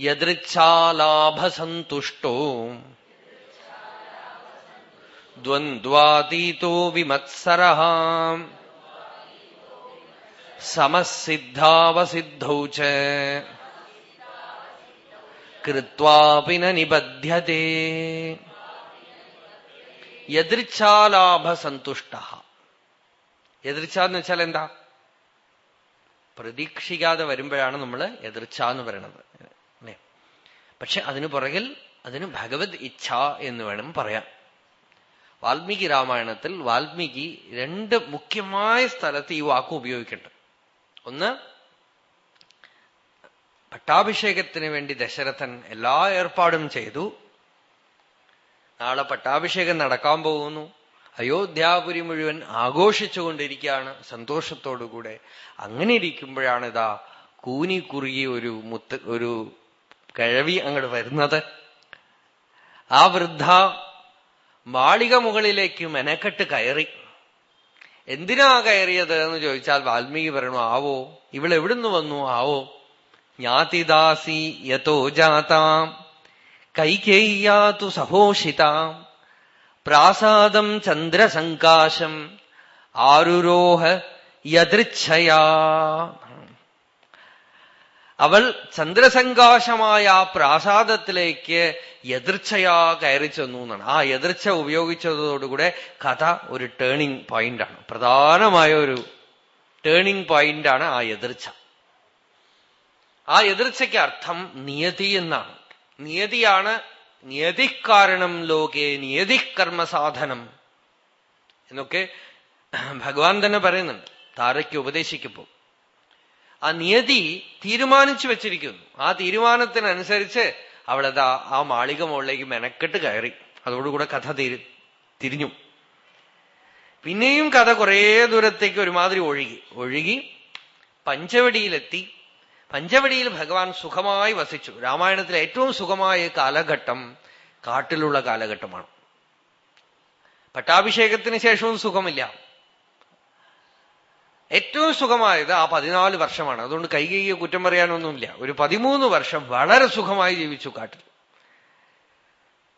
യദൃച്ഛാലാഭസന്തുഷ്ടോ. ദ്വന്ദ്വാതീതോ വിമത്സര. സമസിദ്ധാവസിദ്ധൗ ച. കൃത്വാപി ന നിബധ്യത്തെ യദൃച്ഛാലാഭസന്തുഷ്ട. എതിർച്ച എന്ന് വെച്ചാൽ എന്താ? പ്രതീക്ഷിക്കാതെ വരുമ്പോഴാണ് നമ്മൾ എതിർച്ച എന്ന് അല്ലെ പക്ഷെ അതിനു പുറകിൽ അതിന് ഭഗവത് ഇച്ഛ എന്ന് വേണം പറയാം വാൽമീകി രാമായണത്തിൽ വാൽമീകി രണ്ട് മുഖ്യമായ സ്ഥലത്ത് ഈ വാക്ക് ഉപയോഗിക്കുന്നുണ്ട് ഒന്ന് പട്ടാഭിഷേകത്തിന് വേണ്ടി ദശരഥൻ എല്ലാ ഏർപ്പാടും ചെയ്തു. നാളെ പട്ടാഭിഷേകം നടക്കാൻ പോകുന്നു. അയോധ്യാപുരി മുഴുവൻ ആഘോഷിച്ചുകൊണ്ടിരിക്കുകയാണ് സന്തോഷത്തോടുകൂടെ. അങ്ങനെ ഇരിക്കുമ്പോഴാണ് ഇതാ കൂനി കുറുകി ഒരു മുത്ത് ഒരു കിഴവി അങ്ങോട്ട് വരുന്നത്. ആ വൃദ്ധ മാളിക മുകളിലേക്ക് മെനക്കെട്ട് കയറി. എന്തിനാ കയറിയത് എന്ന് ചോദിച്ചാൽ വാൽമീകി പറയണു ആവോ ഇവളെവിടുന്ന് വന്നു? ആവോ ജ്ഞാതിദാസി യഥോ ജാതാം കൈകേയ്യാതു സഹോഷിതാം പ്രാസാദം ചന്ദ്രസങ്കാശം ആരുരോഹ യദൃച്ഛയാ. അവൾ ചന്ദ്രസങ്കാശമായ ആ പ്രാസാദത്തിലേക്ക് എതിർച്ചയാ കയറി ചെന്നു എന്നാണ്. ആ എതിർച്ച ഉപയോഗിച്ചതോടുകൂടെ കഥ ഒരു ടേണിംഗ് പോയിന്റാണ് പ്രധാനമായ ഒരു ടേണിംഗ് പോയിന്റാണ് ആ എതിർച്ച. ആ എതിർച്ചയ്ക്ക് അർത്ഥം നിയതി എന്നാണ്. നിയതിയാണ് നിയതിക്കാരണം ലോകെ നിയതികർമ്മസാധനം എന്നൊക്കെ ഭഗവാൻ തന്നെ പറയുന്നുണ്ട്. താരയ്ക്ക് ഉപദേശിക്കുമ്പോൾ. ആ നിയതി തീരുമാനിച്ചു വെച്ചിരിക്കുന്നു. ആ തീരുമാനത്തിനനുസരിച്ച് അവളത് ആ മാളിക മുകളിലേക്ക് മെനക്കെട്ട് കയറി. അതോടുകൂടെ കഥ തിരി തിരിഞ്ഞു. പിന്നെയും കഥ കുറേ ദൂരത്തേക്ക് ഒരുമാതിരി ഒഴുകി. ഒഴുകി പഞ്ചവടിയിലെത്തി. പഞ്ചവടിയിൽ ഭഗവാൻ സുഖമായി വസിച്ചു. രാമായണത്തിലെ ഏറ്റവും സുഖമായ കാലഘട്ടം കാട്ടിലുള്ള കാലഘട്ടമാണ്. പട്ടാഭിഷേകത്തിന് ശേഷവും സുഖമില്ല. ഏറ്റവും സുഖമായത് ആ പതിനാല് വർഷമാണ്. അതുകൊണ്ട് കൈകൈയെ കുറ്റം പറയാനൊന്നുമില്ല. ഒരു പതിമൂന്ന് വർഷം വളരെ സുഖമായി ജീവിച്ചു കാട്ടിൽ.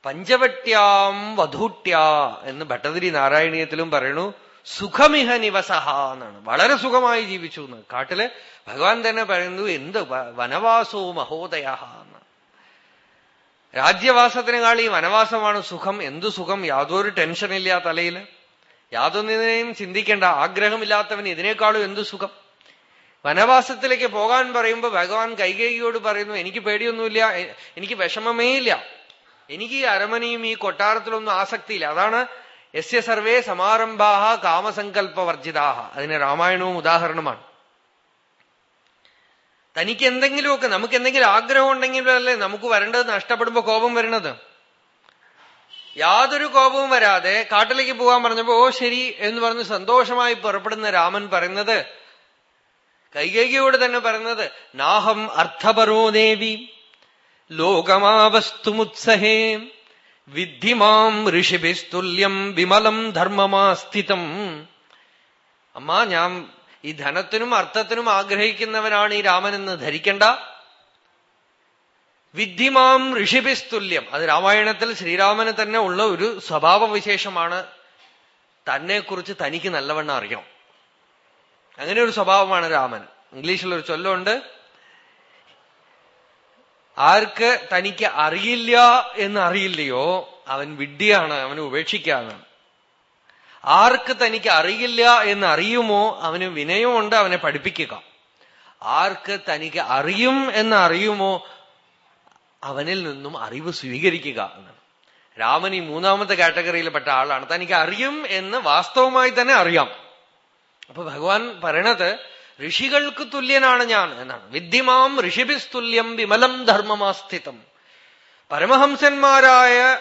പഞ്ചവട്യാം വധൂട്ട്യാ എന്ന് ഭട്ടതിരി നാരായണീയത്തിലും പറയണു സുഖമിഹ നിവസഹ എന്നാണ്. വളരെ സുഖമായി ജീവിച്ചു എന്ന്. കാട്ടിൽ ഭഗവാൻ തന്നെ പറയുന്നു എന്ത് വനവാസോ മഹോദയ എന്ന് രാജ്യവാസത്തിനേക്കാൾ ഈ വനവാസമാണ് സുഖം. എന്ത് സുഖം? യാതൊരു ടെൻഷനില്ല തലയിൽ യാതൊന്നിനെയും ചിന്തിക്കേണ്ട ആഗ്രഹമില്ലാത്തവൻ ഇതിനേക്കാളും എന്ത് സുഖം? വനവാസത്തിലേക്ക് പോകാൻ പറയുമ്പോൾ ഭഗവാൻ കൈകേയിയോട് പറയുന്നു എനിക്ക് പേടിയൊന്നുമില്ല എനിക്ക് വിഷമമേ ഇല്ല. എനിക്ക് ഈ അരമനയും ഈ കൊട്ടാരത്തിലൊന്നും ആസക്തിയില്ല. അതാണ് യസ്യ സർവേ സമാരംഭാഹ കാമസങ്കല്പവർജിതാഹ. അതിന് രാമായണവും ഉദാഹരണമാണ്. തനിക്ക് എന്തെങ്കിലുമൊക്കെ നമുക്ക് എന്തെങ്കിലും ആഗ്രഹം ഉണ്ടെങ്കിലല്ലേ നമുക്ക് വരേണ്ടത് നഷ്ടപ്പെടുമ്പോൾ കോപം വരണത് യാതൊരു കോപവും വരാതെ കാട്ടിലേക്ക് പോകാൻ പറഞ്ഞപ്പോ ഓ ശരി എന്ന് പറഞ്ഞ് സന്തോഷമായി പുറപ്പെടുന്ന രാമൻ പറയുന്നത് കൈകൈകിയോട് തന്നെ പറയുന്നത് നാഹം അർത്ഥപരോ ദേവി ലോകമാവസ്തുമുത്സഹേ വിദ്ധിമാം ഋഷിഭിസ്തുല്യം വിമലം ധർമ്മമാസ്ഥിതം. അമ്മ ഞാൻ ഈ ധനത്തിനും അർത്ഥത്തിനും ആഗ്രഹിക്കുന്നവനാണ് ഈ രാമനെന്ന് ധരിക്കണ്ട. വിദ്ധിമാം ഋഷിഭിസ്തുല്യം. അത് രാമായണത്തിൽ ശ്രീരാമന് തന്നെ ഉള്ള ഒരു സ്വഭാവവിശേഷമാണ്. തന്നെക്കുറിച്ച് തനിക്ക് നല്ലവണ്ണം അറിയാം അങ്ങനെ ഒരു സ്വഭാവമാണ് രാമൻ. ഇംഗ്ലീഷിൽ ഒരു ചൊല്ലുണ്ട് ആർക്ക് തനിക്ക് അറിയില്ല എന്ന് അറിയില്ലയോ അവൻ വിഡ്ഢിയാണ് അവന് ഉപേക്ഷിക്കാണ് ആർക്ക് തനിക്ക് അറിയില്ല എന്ന് അറിയുമോ അവന് വിനയമുണ്ട് അവനെ പഠിപ്പിക്കുക. ആർക്ക് തനിക്ക് അറിയും എന്ന് അറിയുമോ അവനിൽ നിന്നും അറിവ് സ്വീകരിക്കുക എന്നാണ്. രാമൻ ഈ മൂന്നാമത്തെ കാറ്റഗറിയിൽപ്പെട്ട ആളാണ്. തനിക്ക് അറിയും എന്ന് വാസ്തവമായി തന്നെ അറിയാം. അപ്പൊ ഭഗവാൻ പറയണത് ഋഷികൾക്ക് തുല്യനാണ് ഞാൻ എന്നാണ്. വിദ്യമാം ഋഷിഭിസ്തുല്യം വിമലം ധർമ്മമാസ്ഥിതം. പരമഹംസന്മാരായ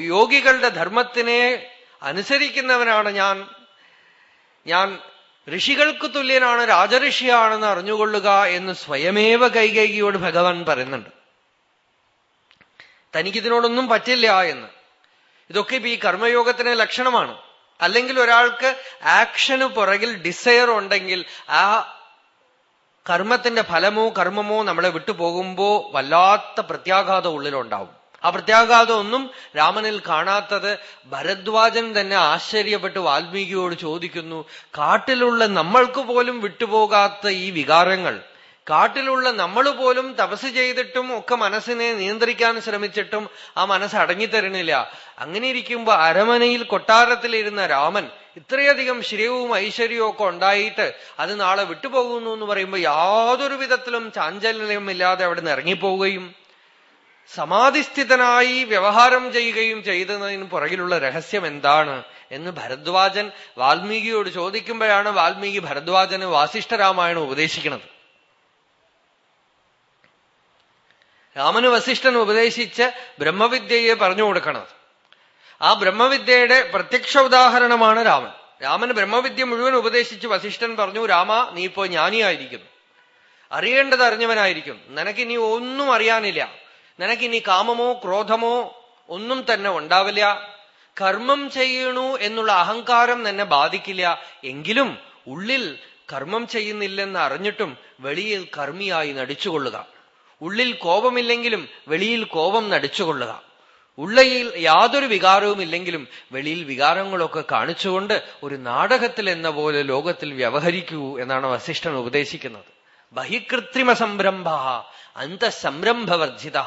യോഗികളുടെ ധർമ്മത്തിനെ അനുസരിക്കുന്നവനാണ് ഞാൻ. ഞാൻ ഋഷികൾക്ക് തുല്യനാണ് രാജഋഷിയാണെന്ന് അറിഞ്ഞുകൊള്ളുക എന്ന് സ്വയമേവ കൈകൈകിയോട് ഭഗവാൻ പറയുന്നുണ്ട്. തനിക്കിതിനോടൊന്നും പറ്റില്ല എന്ന്. ഇതൊക്കെ ഇപ്പൊ ഈ കർമ്മയോഗത്തിന് ലക്ഷണമാണ്. അല്ലെങ്കിൽ ഒരാൾക്ക് ആക്ഷന് പുറകിൽ ഡിസയർ ഉണ്ടെങ്കിൽ ആ കർമ്മത്തിന്റെ ഫലമോ കർമ്മമോ നമ്മളെ വിട്ടുപോകുമ്പോ വല്ലാത്ത പ്രത്യാഘാതം ഉള്ളിലുണ്ടാവും. ആ പ്രത്യാഘാതം ഒന്നും രാമനിൽ കാണാത്തത് ഭരദ്വാജൻ തന്നെ ആശ്ചര്യപ്പെട്ട് വാൽമീകിയോട് ചോദിക്കുന്നു കാട്ടിലുള്ള നമ്മൾക്ക് പോലും വിട്ടുപോകാത്ത ഈ വികാരങ്ങൾ കാട്ടിലുള്ള നമ്മൾ പോലും തപസ് ചെയ്തിട്ടും ഒക്കെ മനസ്സിനെ നിയന്ത്രിക്കാൻ ശ്രമിച്ചിട്ടും ആ മനസ്സ് അടങ്ങിത്തരണില്ല അങ്ങനെ ഇരിക്കുമ്പോ അരമനയിൽ കൊട്ടാരത്തിലിരുന്ന രാമൻ ഇത്രയധികം ശ്രീയവും ഐശ്വര്യവും ഒക്കെ ഉണ്ടായിട്ട് അത് നാളെ വിട്ടുപോകുന്നു എന്ന് പറയുമ്പോൾ യാതൊരു വിധത്തിലും ചാഞ്ചല്യമില്ലാതെ അവിടെ നിന്ന് ഇറങ്ങിപ്പോവുകയും സമാധിസ്ഥിതനായി വ്യവഹാരം ചെയ്യുകയും ചെയ്തതിന് പുറകിലുള്ള രഹസ്യം എന്താണ് എന്ന് ഭരദ്വാജൻ വാൽമീകിയോട് ചോദിക്കുമ്പോഴാണ് വാൽമീകി ഭരദ്വാജന് വാസിഷ്ഠരാമായണം ഉപദേശിക്കുന്നത്. രാമന് വസിഷ്ഠൻ ഉപദേശിച്ച് ബ്രഹ്മവിദ്യയെ പറഞ്ഞു കൊടുക്കണത് ആ ബ്രഹ്മവിദ്യയുടെ പ്രത്യക്ഷ ഉദാഹരണമാണ് രാമൻ. രാമന് ബ്രഹ്മവിദ്യ മുഴുവൻ ഉപദേശിച്ച് വസിഷ്ഠൻ പറഞ്ഞു രാമ നീ ഇപ്പോ ജ്ഞാനിയായിരിക്കുന്നു അറിയേണ്ടത് അറിഞ്ഞവനായിരിക്കും. നിനക്കിനി ഒന്നും അറിയാനില്ല. നിനക്ക് നിനക്കിനി കാമമോ ക്രോധമോ ഒന്നും തന്നെ ഉണ്ടാവില്ല. കർമ്മം ചെയ്യണു എന്നുള്ള അഹങ്കാരം തന്നെ ബാധിക്കില്ല. എങ്കിലും ഉള്ളിൽ കർമ്മം ചെയ്യുന്നില്ലെന്ന് അറിഞ്ഞിട്ടും വെളിയിൽ കർമ്മിയായി നടിച്ചുകൊള്ളുക. ഉള്ളിൽ കോപമില്ലെങ്കിലും വെളിയിൽ കോപം നടിച്ചുകൊള്ളുക. ഉള്ളയിൽ യാതൊരു വികാരവും ഇല്ലെങ്കിലും വെളിയിൽ വികാരങ്ങളൊക്കെ കാണിച്ചുകൊണ്ട് ഒരു നാടകത്തിൽ എന്ന പോലെ ലോകത്തിൽ വ്യവഹരിക്കൂ എന്നാണ് വസിഷ്ഠൻ ഉപദേശിക്കുന്നത്. ബഹികൃത്രിമ സംരംഭ അന്തസംരംഭവർജിത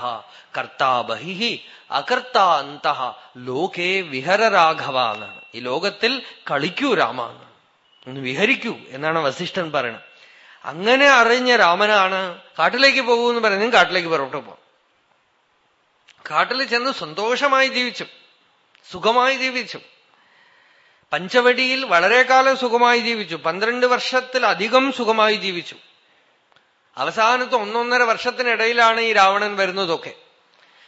കർത്താ ബഹി അകർത്ത അന്ത ലോകേ വിഹര രാഘവ എന്നാണ്. ഈ ലോകത്തിൽ കളിക്കൂ രാമ വിഹരിക്കൂ എന്നാണ് വസിഷ്ഠൻ പറയുന്നത്. അങ്ങനെ അറിഞ്ഞ രാമനാണ് കാട്ടിലേക്ക് പോകൂ എന്ന് പറയുന്നത് കാട്ടിലേക്ക് പുറപ്പെട്ടു പോകും കാട്ടിൽ ചെന്ന് സന്തോഷമായി ജീവിച്ചു. സുഖമായി ജീവിച്ചു. പഞ്ചവടിയിൽ വളരെ കാലം സുഖമായി ജീവിച്ചു. പന്ത്രണ്ട് വർഷത്തിലധികം സുഖമായി ജീവിച്ചു. അവസാനത്തെ ഒന്നൊന്നര വർഷത്തിനിടയിലാണ് ഈ രാവണൻ വരുന്നതൊക്കെ.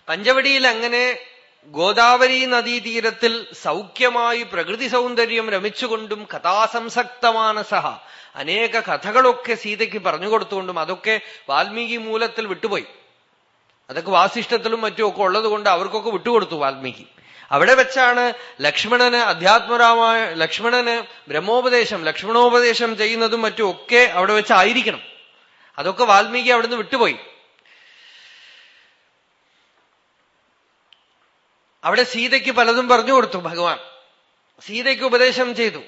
പഞ്ചവടിയിൽ അങ്ങനെ ഗോദാവരി നദീതീരത്തിൽ സൗഖ്യമായി പ്രകൃതി സൗന്ദര്യം രമിച്ചുകൊണ്ടും കഥാസംസക്തമാനസഹ അനേക കഥകളൊക്കെ സീതയ്ക്ക് പറഞ്ഞു കൊടുത്തുകൊണ്ടും അതൊക്കെ വാൽമീകി മൂലത്തിൽ വിട്ടുപോയി. അതൊക്കെ വാസിഷ്ടത്തിലും മറ്റും ഒക്കെ ഉള്ളത് കൊണ്ട് അവർക്കൊക്കെ വിട്ടുകൊടുത്തു വാൽമീകി. അവിടെ വെച്ചാണ് ലക്ഷ്മണന് അധ്യാത്മരാമായ ലക്ഷ്മണന് ബ്രഹ്മോപദേശം ലക്ഷ്മണോപദേശം ചെയ്യുന്നതും മറ്റും ഒക്കെ അവിടെ വെച്ചായിരിക്കണം അതൊക്കെ വാൽമീകി അവിടുന്ന് വിട്ടുപോയി. അവിടെ സീതയ്ക്ക് പലതും പറഞ്ഞു കൊടുത്തു ഭഗവാൻ. സീതയ്ക്ക് ഉപദേശം ചെയ്തു.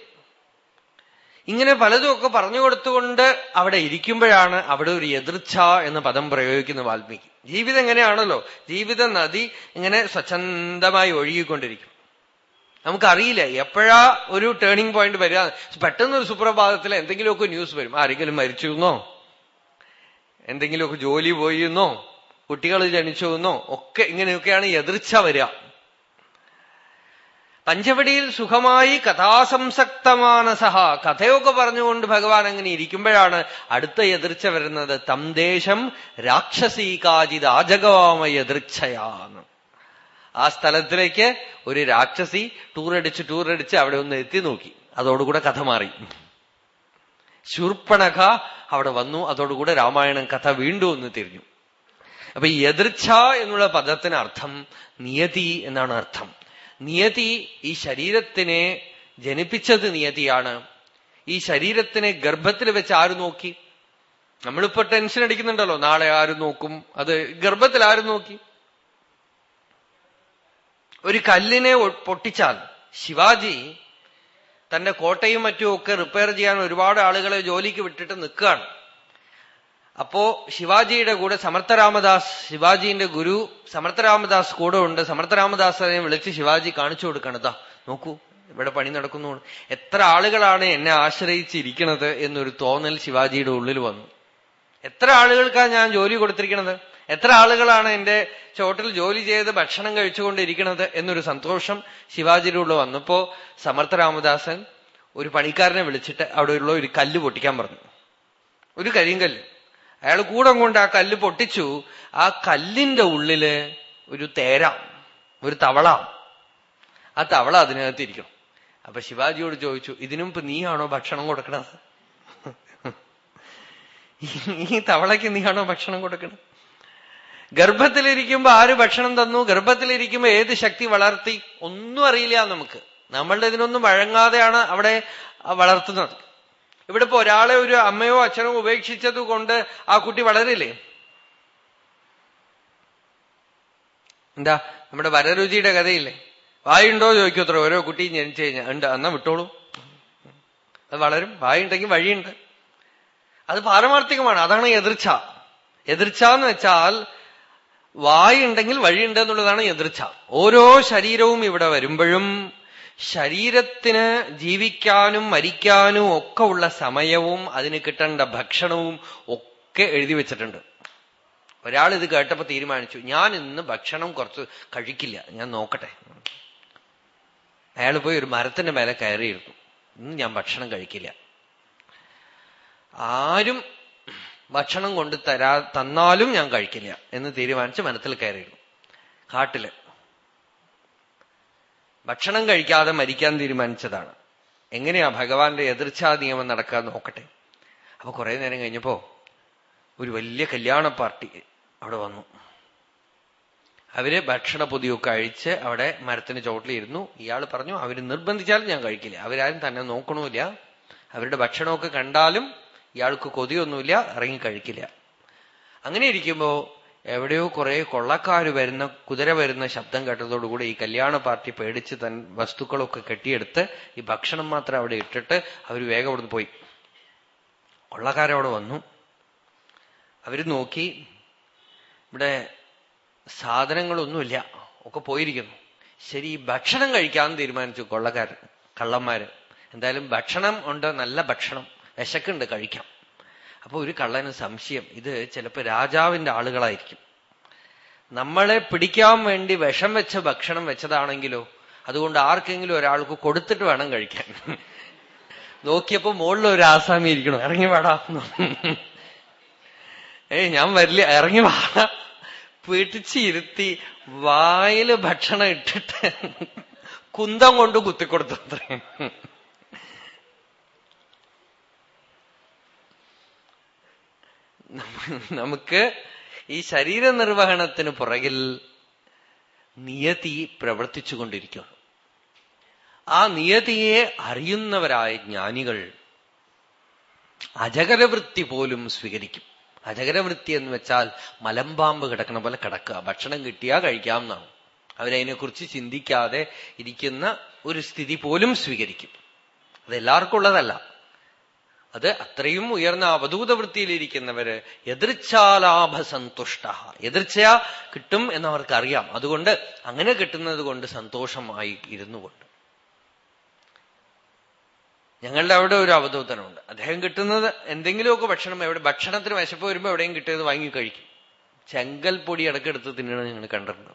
ഇങ്ങനെ പലതുമൊക്കെ പറഞ്ഞു കൊടുത്തുകൊണ്ട് അവിടെ ഇരിക്കുമ്പോഴാണ് അവിടെ ഒരു എതിർച്ഛ എന്ന പദം പ്രയോഗിക്കുന്ന വാൽമീകി. ജീവിതം എങ്ങനെയാണല്ലോ? ജീവിത നദി ഇങ്ങനെ സ്വച്ഛന്തമായി ഒഴുകിക്കൊണ്ടിരിക്കും. നമുക്കറിയില്ല എപ്പോഴാ ഒരു ടേണിംഗ് പോയിന്റ് വരിക. പെട്ടെന്ന് ഒരു സുപ്രഭാതത്തിൽ എന്തെങ്കിലുമൊക്കെ ന്യൂസ് വരും. ആരെങ്കിലും മരിച്ചു എന്നോ എന്തെങ്കിലുമൊക്കെ ജോലി പോയി കുട്ടികൾ ജനിച്ചു എന്നോ ഒക്കെ ഇങ്ങനെയൊക്കെയാണ് എതിർച്ച വരിക. പഞ്ചവടിയിൽ സുഖമായി കഥാസംസക്തമാനസഹ കഥയൊക്കെ പറഞ്ഞുകൊണ്ട് ഭഗവാൻ അങ്ങനെ ഇരിക്കുമ്പോഴാണ് അടുത്ത എതിർച്ച വരുന്നത്. തംദേശം രാക്ഷസീകാജിത് ആജഗവാമ എതിർച്ചയാണ് ആ സ്ഥലത്തിലേക്ക് ഒരു രാക്ഷസി ടൂറടിച്ച് ടൂറടിച്ച് അവിടെ ഒന്ന് എത്തി നോക്കി. അതോടുകൂടെ കഥ മാറി. ശൂർപ്പണക അവിടെ വന്നു. അതോടുകൂടെ രാമായണം കഥ വീണ്ടും ഒന്ന് തിരിഞ്ഞു. അപ്പൊ എതിർച്ച എന്നുള്ള പദത്തിന് അർത്ഥം നിയതി എന്നാണ് അർത്ഥം. നിയതി ഈ ശരീരത്തിനെ ജനിപ്പിച്ചത് നിയതിയാണ്. ഈ ശരീരത്തിനെ ഗർഭത്തിൽ വെച്ച് ആര് നോക്കി? നമ്മളിപ്പോ ടെൻഷൻ അടിക്കുന്നുണ്ടല്ലോ. നാളെ ആര് നോക്കും? അത് ഗർഭത്തിൽ ആര് നോക്കി? ഒരു കല്ലിനെ പൊട്ടിച്ചാൽ ശിവാജി തന്റെ കോട്ടയും മറ്റും ഒക്കെ റിപ്പയർ ചെയ്യാൻ ഒരുപാട് ആളുകളെ ജോലിക്ക് വിട്ടിട്ട് നിൽക്കുകയാണ്. അപ്പോ ശിവാജിയുടെ കൂടെ സമർത്ഥരാമദാസ് ശിവാജിന്റെ ഗുരു സമർത്ഥരാമദാസ് കൂടെ ഉണ്ട്. സമർത്ഥരാമദാസിനെ വിളിച്ച് ശിവാജി കാണിച്ചു കൊടുക്കണതാ. നോക്കൂ ഇവിടെ പണി നടക്കുന്നു എത്ര ആളുകളാണ് എന്നെ ആശ്രയിച്ചിരിക്കണത് എന്നൊരു തോന്നൽ ശിവാജിയുടെ ഉള്ളിൽ വന്നു. എത്ര ആളുകൾക്കാണ് ഞാൻ ജോലി കൊടുത്തിരിക്കണത്? എത്ര ആളുകളാണ് എന്റെ ചോട്ടിൽ ജോലി ചെയ്ത് ഭക്ഷണം കഴിച്ചുകൊണ്ടിരിക്കണത് എന്നൊരു സന്തോഷം ശിവാജിയുടെ ഉള്ളിൽ വന്നപ്പോ സമർത്ഥരാമദാസൻ ഒരു പണിക്കാരനെ വിളിച്ചിട്ട് അവിടെയുള്ള ഒരു കല്ല് പൊട്ടിക്കാൻ പറഞ്ഞു. ഒരു കരിങ്കല്ല്. അയാൾ കൂടെ കൊണ്ട് ആ കല്ല് പൊട്ടിച്ചു. ആ കല്ലിന്റെ ഉള്ളിൽ ഒരു തേര ഒരു തവള. ആ തവള അതിനകത്ത് ഇരിക്കണം. അപ്പൊ ശിവാജിയോട് ചോദിച്ചു ഇതിനും ഇപ്പൊ നീയാണോ ഭക്ഷണം കൊടുക്കണത്? ഈ തവളയ്ക്ക് നീയാണോ ഭക്ഷണം കൊടുക്കണം ഗർഭത്തിലിരിക്കുമ്പോ ആര് ഭക്ഷണം തന്നു? ഗർഭത്തിലിരിക്കുമ്പോ ഏത് ശക്തി വളർത്തി? ഒന്നും അറിയില്ല നമുക്ക്. നമ്മളുടെ ഇതിനൊന്നും വഴങ്ങാതെയാണ് അവിടെ വളർത്തുന്നത്. ഇവിടെ ഇപ്പൊ ഒരാളെ ഒരു അമ്മയോ അച്ഛനോ ഉപേക്ഷിച്ചത് കൊണ്ട് ആ കുട്ടി വളരില്ലേ? എന്താ? നമ്മുടെ വരരുചിയുടെ കഥയില്ലേ? വായുണ്ടോ ചോദിക്കത്ര ഓരോ കുട്ടിയും ജനിച്ചു കഴിഞ്ഞാൽ ഉണ്ട് എന്നാ വിട്ടോളൂ. അത് വളരും. വായുണ്ടെങ്കിൽ വഴിയുണ്ട്. അത് പാരമാർത്ഥികമാണ്. അതാണ് എതിർച്ച. എതിർച്ച എന്ന് വെച്ചാൽ വായുണ്ടെങ്കിൽ വഴിയുണ്ട് എന്നുള്ളതാണ് എതിർച്ച. ഓരോ ശരീരവും ഇവിടെ വരുമ്പോഴും ശരീരത്തിന് ജീവിക്കാനും മരിക്കാനും ഒക്കെ ഉള്ള സമയവും അതിന് കിട്ടേണ്ട ഭക്ഷണവും ഒക്കെ എഴുതി വെച്ചിട്ടുണ്ട്. ഒരാൾ ഇത് കേട്ടപ്പോ തീരുമാനിച്ചു ഞാൻ ഇന്ന് ഭക്ഷണം കുറച്ച് കഴിക്കില്ല ഞാൻ നോക്കട്ടെ. അയാൾ പോയി ഒരു മരത്തിന്റെ മേലെ കയറിയിരുന്നു ഇന്ന് ഞാൻ ഭക്ഷണം കഴിക്കില്ല. ആരും ഭക്ഷണം കൊണ്ട് തരാ തന്നാലും ഞാൻ കഴിക്കില്ല എന്ന് തീരുമാനിച്ച് മനത്തിൽ കയറിയിരുന്നു കാട്ടിൽ. ഭക്ഷണം കഴിക്കാതെ മരിക്കാൻ തീരുമാനിച്ചതാണ്. എങ്ങനെയാ ഭഗവാന്റെ എതിർച്ചാ നിയമം നടക്കാൻ നോക്കട്ടെ. അപ്പൊ കുറെ നേരം കഴിഞ്ഞപ്പോ ഒരു വലിയ കല്യാണ പാർട്ടി അവിടെ വന്നു. അവർ ഭക്ഷണ പൊതിയൊക്കെ അഴിച്ച് അവിടെ മരത്തിന് ചോട്ടിലിരുന്നു ഇയാൾ പറഞ്ഞു അവർ നിർബന്ധിച്ചാലും ഞാൻ കഴിക്കില്ല. അവരാരും തന്നെ നോക്കണമില്ല അവരുടെ ഭക്ഷണമൊക്കെ കണ്ടാലും ഇയാൾക്ക് കൊതിയൊന്നുമില്ല ഇറങ്ങി കഴിക്കില്ല. അങ്ങനെ ഇരിക്കുമ്പോ എവിടെയോ കുറെ കൊള്ളക്കാർ വരുന്ന കുതിര വരുന്ന ശബ്ദം കേട്ടതോടുകൂടി ഈ കല്യാണ പാർട്ടി പേടിച്ച് തൻ വസ്തുക്കളൊക്കെ കെട്ടിയെടുത്ത് ഈ ഭക്ഷണം മാത്രം അവിടെ ഇട്ടിട്ട് അവർ വേഗം അവിടുന്ന് പോയി. കൊള്ളക്കാരവിടെ വന്നു. അവർ നോക്കി ഇവിടെ സാധനങ്ങളൊന്നുമില്ല ഒക്കെ പോയിരിക്കുന്നു. ശരി ഭക്ഷണം കഴിക്കാൻ തീരുമാനിച്ചു കൊള്ളക്കാർ കള്ളന്മാര്. എന്തായാലും ഭക്ഷണം ഉണ്ട് നല്ല ഭക്ഷണം. വിശക്കുണ്ട് കഴിക്കാം. അപ്പൊ ഒരു കള്ളന് സംശയം ഇത് ചിലപ്പോ രാജാവിന്റെ ആളുകളായിരിക്കും. നമ്മളെ പിടിക്കാൻ വേണ്ടി വിഷം വെച്ച ഭക്ഷണം വെച്ചതാണെങ്കിലോ അതുകൊണ്ട് ആർക്കെങ്കിലും ഒരാൾക്ക് കൊടുത്തിട്ട് വേണം കഴിക്കാൻ. നോക്കിയപ്പോ മുകളിൽ ഒരു ആസാമി ഇരിക്കണം ഇറങ്ങി വാടാ. ഏയ് ഞാൻ വരില്ല ഇറങ്ങി വാടാ പിടിച്ചിരുത്തി വായിൽ ഭക്ഷണം ഇട്ടിട്ട് കുന്തം കൊണ്ട് കുത്തിക്കൊടുത്തു നമുക്ക് ഈ ശരീര നിർവഹണത്തിന് പുറകിൽ നിയതി പ്രവർത്തിച്ചുകൊണ്ടിരിക്കുന്നു. ആ നിയതിയെ അറിയുന്നവരായ ജ്ഞാനികൾ അജകരവൃത്തി പോലും സ്വീകരിക്കും. അജകരവൃത്തി എന്ന് വെച്ചാൽ മലമ്പാമ്പ് കിടക്കണ പോലെ കിടക്കുക. ഭക്ഷണം കിട്ടിയാ കഴിക്കാം എന്നാണ്. അവരതിനെക്കുറിച്ച് ചിന്തിക്കാതെ ഇരിക്കുന്ന ഒരു സ്ഥിതി പോലും സ്വീകരിക്കും. അതെല്ലാവർക്കും ഉള്ളതല്ല. അത് അത്രയും ഉയർന്ന അവധൂത വൃത്തിയിലിരിക്കുന്നവര് എതിർച്ചാലാഭ സന്തുഷ്ട എതിർച്ചയാ കിട്ടും എന്നവർക്ക് അറിയാം അതുകൊണ്ട് അങ്ങനെ കിട്ടുന്നത് കൊണ്ട് സന്തോഷമായി ഇരുന്നു കൊണ്ട്. ഞങ്ങളുടെ അവിടെ ഒരു അവധൂതനുണ്ട്. അദ്ദേഹം കിട്ടുന്നത് എന്തെങ്കിലുമൊക്കെ ഭക്ഷണം എവിടെ ഭക്ഷണത്തിന് വിശപ്പ് വരുമ്പോ എവിടെയും കിട്ടിയത് വാങ്ങി കഴിക്കും. ചെങ്കൽ പൊടി ഇടക്കെടുത്ത് തിന്നണം ഞങ്ങൾ കണ്ടിട്ടുണ്ട്.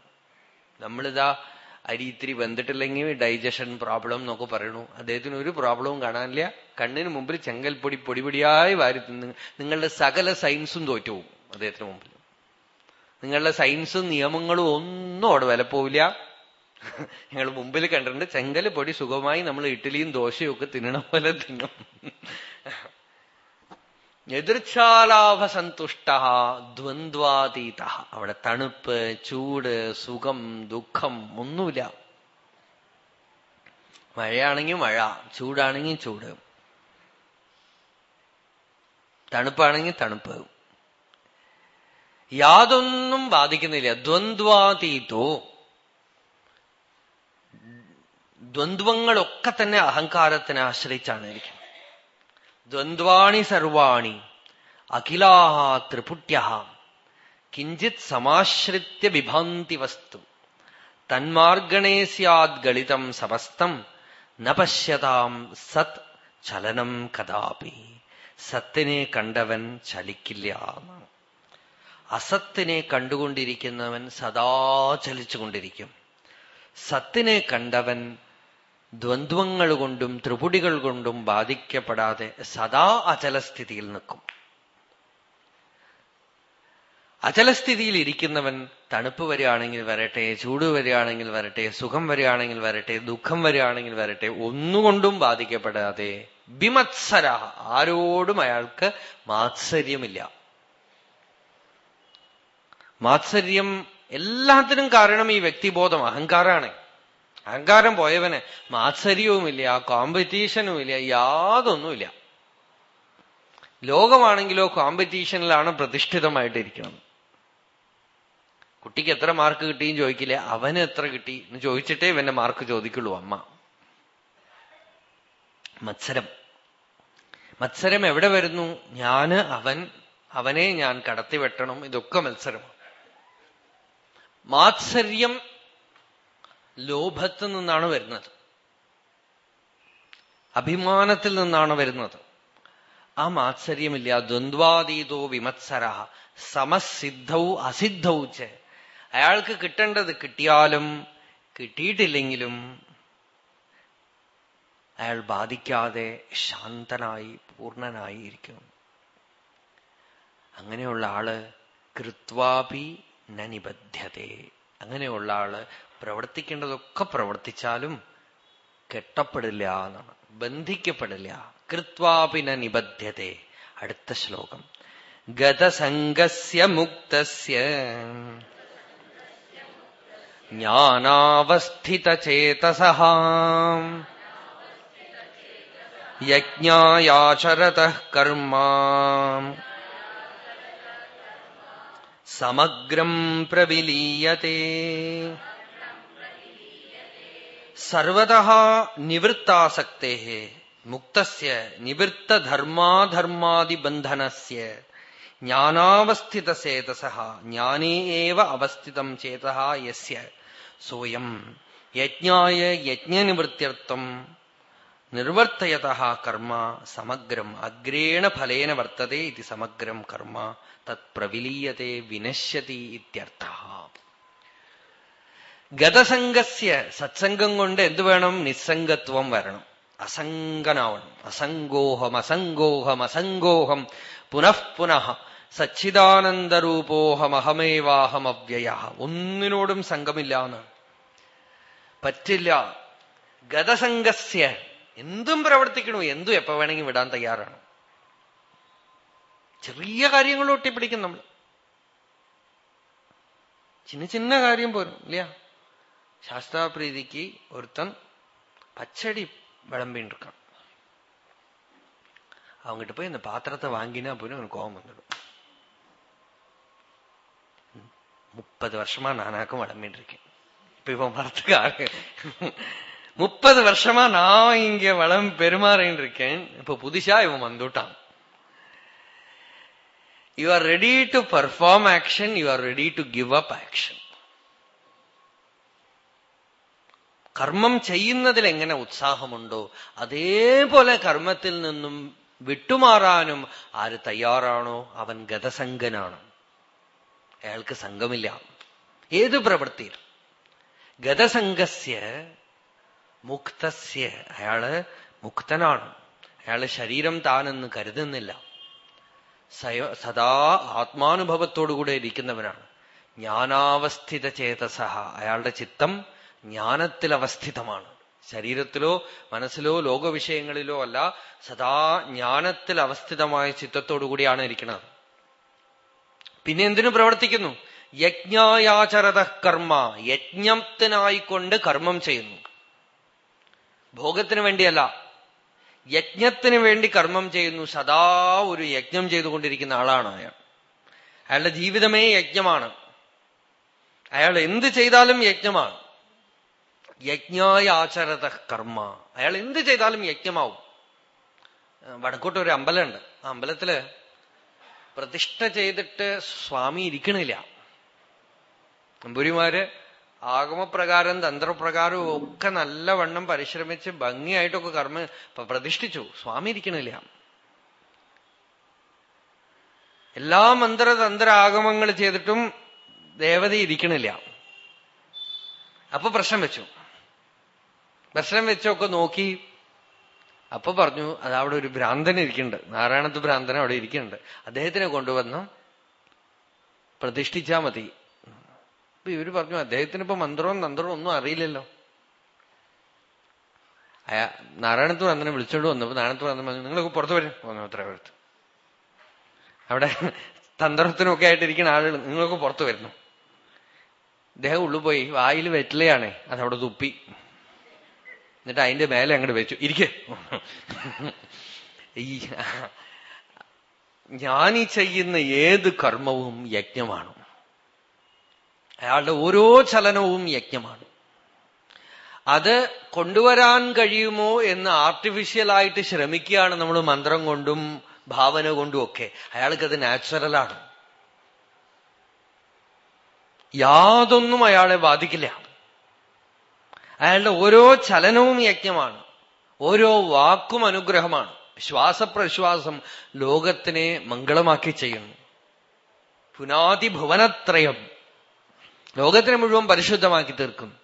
നമ്മളിതാ അരി ഇത്തിരി വെന്തിട്ടില്ലെങ്കിൽ ഡൈജഷൻ പ്രോബ്ലം എന്നൊക്കെ പറയണു. അദ്ദേഹത്തിന് ഒരു പ്രോബ്ലവും കാണാനില്ല. കണ്ണിന് മുമ്പിൽ ചെങ്കൽപ്പൊടി പൊടിപൊടിയായി വാരി നിങ്ങളുടെ സകല സയൻസും തോറ്റുപോകും അദ്ദേഹത്തിന് മുമ്പിൽ. നിങ്ങളുടെ സയൻസും നിയമങ്ങളും ഒന്നും അവിടെ വില പോവില്ല. ഞങ്ങൾ മുമ്പിൽ കണ്ടിട്ടുണ്ട് ചെങ്കൽ പൊടി സുഖമായി നമ്മൾ ഇഡ്ഡലിയും ദോശയും ഒക്കെ തിന്നണ പോലെ തിന്നും. എതിർച്ചാലാഭ സന്തുഷ്ട ദ്വന്ദ്വാതീത. അവിടെ തണുപ്പ് ചൂട് സുഖം ദുഃഖം ഒന്നുമില്ല. മഴയാണെങ്കിൽ മഴ ചൂടാണെങ്കിൽ ചൂട്. തണുപ്പാണെങ്കിൽ തണുപ്പ്. യാതൊന്നും ബാധിക്കുന്നില്ല. ദ്വന്ദ്വാതീതോ ദ്വന്ദ്വങ്ങളൊക്കെ തന്നെ അഹങ്കാരത്തിനെ ആശ്രയിച്ചാണ് ഇരിക്കുന്നത്. ദ്വന്ദ്വാണി സർവാണി അഖിലാഹ ത്രിപുട്യ കിഞ്ചിത് സമാശ്രിത്യ വിഭാന്തി വസ്തു തന്മാർഗണേ ഗളിതം സമസ്തം ന പശ്യതാം സത് ചലനം കഥാപി സത്തിനെ കണ്ടവൻ ചലിക്കില്ല. അസത്തിനെ കണ്ടുകൊണ്ടിരിക്കുന്നവൻ സദാ ചലിച്ചുകൊണ്ടിരിക്കും. സത്തിനെ കണ്ടവൻ ദ്വന്ദ്വങ്ങൾ കൊണ്ടും ത്രിപുടികൾ കൊണ്ടും ബാധിക്കപ്പെടാതെ സദാ അചലസ്ഥിതിയിൽ നിൽക്കും. അചലസ്ഥിതിയിൽ ഇരിക്കുന്നവൻ തണുപ്പ് വരികയാണെങ്കിൽ വരട്ടെ ചൂട് വരികയാണെങ്കിൽ വരട്ടെ സുഖം വരികയാണെങ്കിൽ വരട്ടെ ദുഃഖം വരികയാണെങ്കിൽ വരട്ടെ ഒന്നുകൊണ്ടും ബാധിക്കപ്പെടാതെ ബിമത്സര ആരോടും അയാൾക്ക് മാത്സര്യമില്ല. മാത്സര്യം എല്ലാത്തിനും കാരണം ഈ വ്യക്തിബോധം അഹങ്കാരാണ് അഹങ്കാരം പോയവന് മാത്സര്യവുമില്ല കോമ്പറ്റീഷനുമില്ല യാതൊന്നുമില്ല. ലോകമാണെങ്കിലോ കോമ്പറ്റീഷനിലാണ് പ്രതിഷ്ഠിതമായിട്ടിരിക്കണം കുട്ടിക്ക് എത്ര മാർക്ക് കിട്ടിയും ചോദിക്കില്ല അവന് എത്ര കിട്ടി എന്ന് ചോദിച്ചിട്ടേ ഇവന്റെ മാർക്ക് ചോദിക്കുള്ളൂ അമ്മ. മത്സരം. മത്സരം എവിടെ വരുന്നു? ഞാൻ അവൻ അവനെ ഞാൻ കടത്തിവെട്ടണം ഇതൊക്കെ മത്സരമാണ്. മാത്സര്യം ലോഭത്തിൽ നിന്നാണ് വരുന്നത്. അഭിമാനത്തിൽ നിന്നാണ് വരുന്നത്. ആ മാത്സര്യമില്ല. ദ്വന്ദ്വാതീതോ വിമത്സര. സമസിദ്ധൗ അസിദ്ധൗ അയാൾക്ക് കിട്ടേണ്ടത് കിട്ടിയാലും കിട്ടിയിട്ടില്ലെങ്കിലും അയാൾ ബാധിക്കാതെ ശാന്തനായി പൂർണനായി ഇരിക്കും അങ്ങനെയുള്ള ആൾ കൃത്വാപി നനിബദ്ധ്യതേ അങ്ങനെയുള്ള ആൾ പ്രവർത്തിക്കേണ്ടതൊക്കെ പ്രവർത്തിച്ചാലും കെട്ടപ്പെടില്ല എന്നാണ്. ബന്ധിക്കപ്പെടില്ല. കൃത്വാപിന നിബദ്ധ്യതേ. അടുത്ത ശ്ലോകം. ഗതസംഗസ്യ മുക്തസ്യ. ജ്ഞാനാവസ്ഥിതചേതസ യജ്ഞായാചരത കർമാം സമഗ്രം പ്രവിലീയത്തെ സർവത നിവൃത്താസക്തേ മുക്തസ്യ നിവൃത്തധർമാധർമാദിബന്ധനസ്യ ജ്ഞാനാവസ്ഥിതചേതസ ജ്ഞാനേ ഏവ അവസ്ഥിതം ചേത യസ്യ സോയം യജ്ഞായ യജ്ഞനിവൃത്യർത്ഥം നിർവർത്തയത കർമ്മ സമഗ്രം അഗ്രേണ ഫലേന വർത്തതേ ഇത് സമഗ്രം കർമ്മ തത് പ്രവിലീയത്തെ വിനശ്യതി ഇത്യർത്ഥ. ഗതസംഗസ്യ സത്സംഗം കൊണ്ട് എന്ത് വേണം? നിസ്സംഗത്വം വരണം. അസംഗനാവണം. അസംഗോഹം അസംഗോഹം അസംഗോഹം. പുനഃ പുനഃ. സച്ചിദാനന്ദരൂപോഹമഹമേവാഹമവ്യയ ഒന്നിനോടും സംഘമില്ല പറ്റില്ല. ഗതസംഗസ്യ എന്തും പ്രവർത്തിക്കണു. എന്തും എപ്പോ വേണമെങ്കിൽ വിടാൻ തയ്യാറാണ്. ചെറിയ കാര്യങ്ങൾ ഒട്ടിപ്പിടിക്കും നമ്മൾ ചിന്ന ചിന്ന കാര്യം പോലും ഇല്ല சாஸ்திரா பிரீதிக்கு ஒருத்தன் பச்சடி விளம்பின்னு இருக்கான் அவங்ககிட்ட போய் இந்த பாத்திரத்தை வாங்கினா போய் அவனுக்கு கோபம் வந்துடும். முப்பது வருஷமா நானாக்கும் விளம்பின்னு இருக்கேன் இப்ப இவன் வரத்துக்கு ஆளு. முப்பது வருஷமா நான் இங்க வளம் பெருமாறின்னு இருக்கேன் இப்ப புதுசா இவன் வந்துட்டான். You are ready to perform action you are ready to give up action കർമ്മം ചെയ്യുന്നതിൽ എങ്ങനെ ഉത്സാഹമുണ്ടോ അതേപോലെ കർമ്മത്തിൽ നിന്നും വിട്ടുമാറാനും ആര് തയ്യാറാണോ അവൻ ഗതസംഗനാണ്. അയാൾക്ക് സംഘമില്ല. ഏത് പ്രവൃത്തിയിൽ? ഗതസംഗസ്യ മുക്തസ്യ. അയാൾ മുക്തനാണ്. അയാൾ ശരീരം താനെന്ന് കരുതുന്നില്ല. സദാ ആത്മാനുഭവത്തോടുകൂടെ ഇരിക്കുന്നവനാണ്. ജ്ഞാനാവസ്ഥിത ചേതസഹ. അയാളുടെ ചിത്തം ജ്ഞാനത്തിൽ അവസ്ഥിതമാണ് ശരീരത്തിലോ മനസ്സിലോ ലോകവിഷയങ്ങളിലോ അല്ല സദാ ജ്ഞാനത്തിൽ അവസ്ഥിതമായ ചിത്തത്തോടുകൂടിയാണ് ഇരിക്കുന്നത്. പിന്നെ എന്തിനു പ്രവർത്തിക്കുന്നു? യജ്ഞായാചരത കർമ്മ. യജ്ഞത്തിനായിക്കൊണ്ട് കർമ്മം ചെയ്യുന്നു. ഭോഗത്തിന് വേണ്ടിയല്ല യജ്ഞത്തിന് വേണ്ടി കർമ്മം ചെയ്യുന്നു. സദാ ഒരു യജ്ഞം ചെയ്തുകൊണ്ടിരിക്കുന്ന ആളാണ് അയാൾ. അയാളുടെ ജീവിതമേ യജ്ഞമാണ്. അയാൾ എന്ത് ചെയ്താലും യജ്ഞമാണ്. യജ്ഞായ ആചരത കർമ്മ. അയാൾ എന്ത് ചെയ്താലും യജ്ഞമാവും. വടക്കോട്ട് ഒരു അമ്പലമുണ്ട്. ആ അമ്പലത്തിൽ പ്രതിഷ്ഠ ചെയ്തിട്ട് സ്വാമി ഇരിക്കണില്ല. നമ്പൂരിമാര് ആഗമപ്രകാരം തന്ത്രപ്രകാരവും ഒക്കെ നല്ലവണ്ണം പരിശ്രമിച്ച് ഭംഗിയായിട്ടൊക്കെ കർമ്മ പ്രതിഷ്ഠിച്ചു. സ്വാമി ഇരിക്കണില്ല. എല്ലാ മന്ത്രതന്ത്ര ആഗമങ്ങൾ ചെയ്തിട്ടും ദേവത ഇരിക്കണില്ല. അപ്പൊ പ്രശ്നം വെച്ചു. പ്രശ്നം വെച്ചൊക്കെ നോക്കി. അപ്പൊ പറഞ്ഞു അത് അവിടെ ഒരു ഭ്രാന്തൻ ഇരിക്കുന്നുണ്ട്. നാരായണത്ത് ഭ്രാന്തൻ അവിടെ ഇരിക്കുന്നുണ്ട്. അദ്ദേഹത്തിനെ കൊണ്ടുവന്ന് പ്രതിഷ്ഠിച്ചാ മതി. അപ്പൊ ഇവർ പറഞ്ഞു അദ്ദേഹത്തിന് ഇപ്പൊ മന്ത്രവും തന്ത്രവും ഒന്നും അറിയില്ലല്ലോ. അയാ നാരായണത്ത് ഭ്രാന്തനെ വിളിച്ചോണ്ട് വന്നപ്പോ നാരായണത്ത് ഭ്രാന്തൻ പറഞ്ഞു നിങ്ങളൊക്കെ പുറത്തു വരും. വന്നു പുറത്ത് അവിടെ തന്ത്രത്തിനൊക്കെ ആയിട്ടിരിക്കുന്ന ആളുകൾ നിങ്ങളൊക്കെ പുറത്തു വരുന്നു. ഇദ്ദേഹം ഉള്ളു പോയി വായിൽ വെറ്റിലയാണേ അതവിടെ തുപ്പി. എന്നിട്ട് അതിന്റെ മേലെ അങ്ങോട്ട് വെച്ചു. ഇരിക്കേ. ഈ ജ്ഞാനി ചെയ്യുന്ന ഏത് കർമ്മവും യജ്ഞമാണ്. അയാളുടെ ഓരോ ചലനവും യജ്ഞമാണ്. അത് കൊണ്ടുവരാൻ കഴിയുമോ എന്ന് ആർട്ടിഫിഷ്യലായിട്ട് ശ്രമിക്കുകയാണ് നമ്മൾ മന്ത്രം കൊണ്ടും ഭാവന കൊണ്ടും ഒക്കെ. അത് നാച്ചുറലാണ് യാതൊന്നും അയാളെ ബാധിക്കില്ല. അയാളുടെ ഓരോ ചലനവും യജ്ഞമാണ്. ഓരോ വാക്കും അനുഗ്രഹമാണ്. ശ്വാസപ്രശ്വാസം ലോകത്തിനെ മംഗളമാക്കി ചെയ്യുന്നു. പുനാതി ഭുവനത്രയം ലോകത്തിനെ മുഴുവൻ പരിശുദ്ധമാക്കി തീർക്കും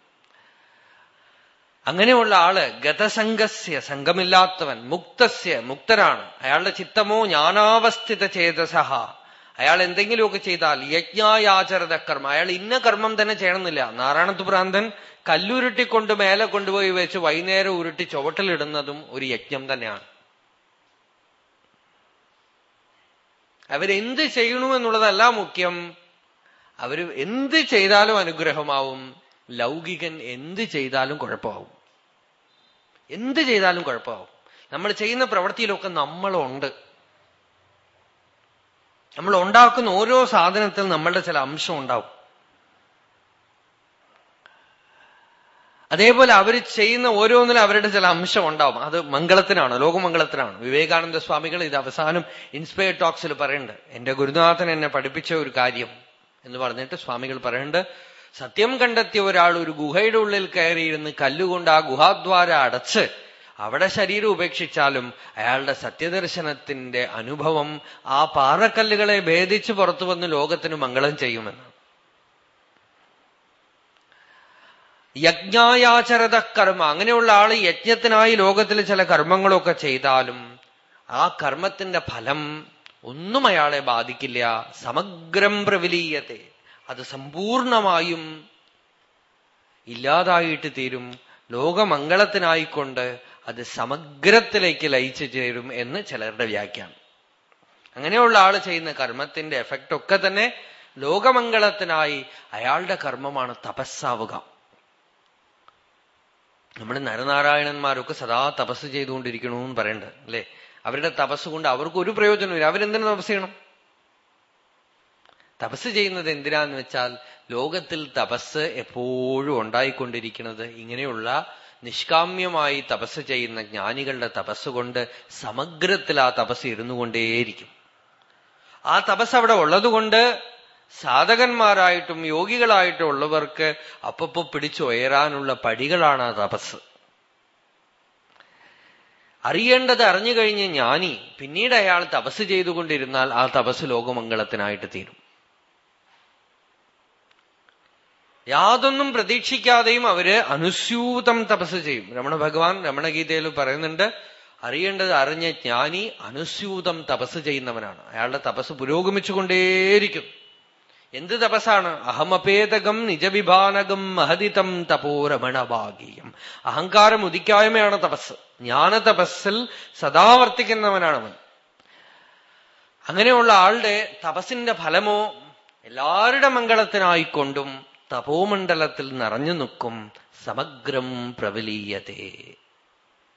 അങ്ങനെയുള്ള ആൾ ഗതസംഗസ്യ സംഘമില്ലാത്തവൻ മുക്തസ്യ മുക്തരാണ്. അയാളുടെ ചിത്തമോ ജ്ഞാനാവസ്ഥിത ചേതസഹ. അയാൾ എന്തെങ്കിലുമൊക്കെ ചെയ്താൽ യജ്ഞായാചരത കർമ്മം അയാൾ ഇന്ന കർമ്മം തന്നെ ചെയ്യണമെന്നില്ല. നാരായണത്തു ഭ്രാന്തൻ കല്ലുരുട്ടിക്കൊണ്ട് മേലെ കൊണ്ടുപോയി വെച്ച് വൈകുന്നേരം ഉരുട്ടി ചുവട്ടിലിടുന്നതും ഒരു യജ്ഞം തന്നെയാണ്. അവരെന്ത് ചെയ്യണു എന്നുള്ളതല്ല മുഖ്യം. അവർ എന്ത് ചെയ്താലും അനുഗ്രഹമാവും. ലൗകികൻ എന്ത് ചെയ്താലും കുഴപ്പമാവും. എന്ത് ചെയ്താലും കുഴപ്പമാവും. നമ്മൾ ചെയ്യുന്ന പ്രവൃത്തിയിലൊക്കെ നമ്മളുണ്ട്. നമ്മൾ ഉണ്ടാക്കുന്ന ഓരോ സാധനത്തിൽ നമ്മളുടെ ചില അംശം ഉണ്ടാവും. അതേപോലെ അവർ ചെയ്യുന്ന ഓരോന്നിലും അവരുടെ ചില അംശം ഉണ്ടാവും. അത് മംഗളത്തിനാണ് ലോകമംഗളത്തിനാണ്. വിവേകാനന്ദ സ്വാമികൾ ഇത് അവസാനം ഇൻസ്പയർ ടോക്സിൽ പറയുന്നുണ്ട്. എന്റെ ഗുരുനാഥൻ എന്നെ പഠിപ്പിച്ച ഒരു കാര്യം എന്ന് പറഞ്ഞിട്ട് സ്വാമികൾ പറയുന്നുണ്ട്. സത്യം കണ്ടെത്തിയ ഒരാൾ ഒരു ഗുഹയുടെ ഉള്ളിൽ കയറിയിരുന്ന് കല്ലുകൊണ്ട് ആ ഗുഹാദ്വാര അടച്ച് അവിടെ ശരീരം ഉപേക്ഷിച്ചാലും അയാളുടെ സത്യദർശനത്തിന്റെ അനുഭവം ആ പാറക്കല്ലുകളെ ഭേദിച്ച് പുറത്തു വന്ന് ലോകത്തിന് മംഗളം ചെയ്യുമെന്ന്. യജ്ഞായാചരത കർമ്മ. അങ്ങനെയുള്ള ആൾ യജ്ഞത്തിനായി ലോകത്തിൽ ചില കർമ്മങ്ങളൊക്കെ ചെയ്താലും ആ കർമ്മത്തിന്റെ ഫലം ഒന്നും അയാളെ ബാധിക്കില്ല. സമഗ്രം പ്രവിലീയത്തെ അത് സമ്പൂർണമായും ഇല്ലാതായിട്ട് തീരും. ലോകമംഗളത്തിനായിക്കൊണ്ട് അത് സമഗ്രത്തിലേക്ക് ലയിച്ചു ചേരും എന്ന് ചിലരുടെ വ്യാഖ്യാനം. അങ്ങനെയുള്ള ആൾ ചെയ്യുന്ന കർമ്മത്തിന്റെ എഫക്റ്റ് ഒക്കെ തന്നെ ലോകമംഗളത്തിനായി അയാളുടെ കർമ്മമാണ് തപസ്സാവുക. നമ്മൾ നരനാരായണന്മാരൊക്കെ സദാ തപസ് ചെയ്തുകൊണ്ടിരിക്കണമെന്ന് പറയണ്ട അല്ലെ? അവരുടെ തപസ് കൊണ്ട് അവർക്ക് ഒരു പ്രയോജനമില്ല അവരെന്തിനു തപസ് ചെയ്യണം? തപസ് ചെയ്യുന്നത് എന്തിനാന്ന് വെച്ചാൽ ലോകത്തിൽ തപസ് എപ്പോഴും ഉണ്ടായിക്കൊണ്ടിരിക്കുന്നത് ഇങ്ങനെയുള്ള നിഷ്കാമ്യമായി തപസ് ചെയ്യുന്ന ജ്ഞാനികളുടെ തപസ്സുകൊണ്ട് സമഗ്രത്തിൽ ആ തപസ് ഇരുന്നുകൊണ്ടേയിരിക്കും. ആ തപസ് അവിടെ ഉള്ളതുകൊണ്ട് സാധകന്മാരായിട്ടും യോഗികളായിട്ടും ഉള്ളവർക്ക് അപ്പപ്പോ പിടിച്ചുയരാനുള്ള പടികളാണ് ആ തപസ്. അറിയേണ്ടത് അറിഞ്ഞു കഴിഞ്ഞ് ജ്ഞാനി പിന്നീട് അയാൾ തപസ് ചെയ്തുകൊണ്ടിരുന്നാൽ ആ തപസ് ലോകമംഗളത്തിനായിട്ട് തീരും. യാതൊന്നും പ്രതീക്ഷിക്കാതെയും അവർ അനുസ്യൂതം തപസ് ചെയ്യും. രമണ ഭഗവാൻ രമണഗീതയിൽ പറയുന്നുണ്ട് അറിയേണ്ടത് അറിഞ്ഞ ജ്ഞാനി അനുസ്യൂതം തപസ് ചെയ്യുന്നവനാണ്. അയാളുടെ തപസ് പുരോഗമിച്ചുകൊണ്ടേയിരിക്കും. എന്ത് തപസ്സാണ്? അഹമപേതകം നിജവിഭാനകം മഹദിതം തപോരമണഭാഗീയം അഹങ്കാരം ഉദിക്കായ്മയാണ് തപസ്. ജ്ഞാന തപസ്സിൽ സദാ വർത്തിക്കുന്നവനാണ് അങ്ങനെയുള്ള ആളുടെ തപസ്സിന്റെ ഫലമോ എല്ലാവരുടെ മംഗളത്തിനായിക്കൊണ്ടും തപോമണ്ഡലത്തിൽ നിറഞ്ഞു നിൽക്കും സമഗ്രം പ്രവലീയതേ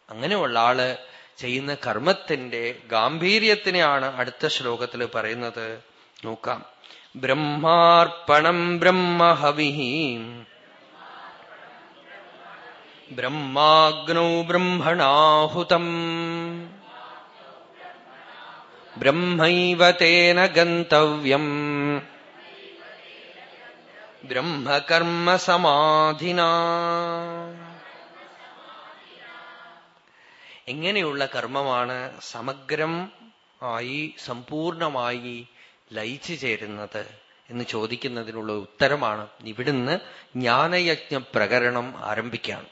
അങ്ങനെയുള്ള ആൾ ചെയ്യുന്ന കർമ്മത്തിന്റെ ഗാംഭീര്യത്തിനെയാണ് അടുത്ത ശ്ലോകത്തിൽ പറയുന്നത്. നോക്കാം. ബ്രഹ്മാർപ്പണം ബ്രഹ്മഹവി ബ്രഹ്മാഗ്നൗ ബ്രഹ്മണാഹുതം. ബ്രഹ്മൈവ തേന ഗന്തവ്യം. ബ്രഹ്മകർമ്മ സമാധിന. എങ്ങനെയുള്ള കർമ്മമാണ് സമഗ്രം ആയി സമ്പൂർണമായി ലയിച്ചു ചേരുന്നത് എന്ന് ചോദിക്കുന്നതിനുള്ള ഉത്തരമാണ് ഇവിടുന്ന് ജ്ഞാനയജ്ഞ പ്രകരണം ആരംഭിക്കുകയാണ്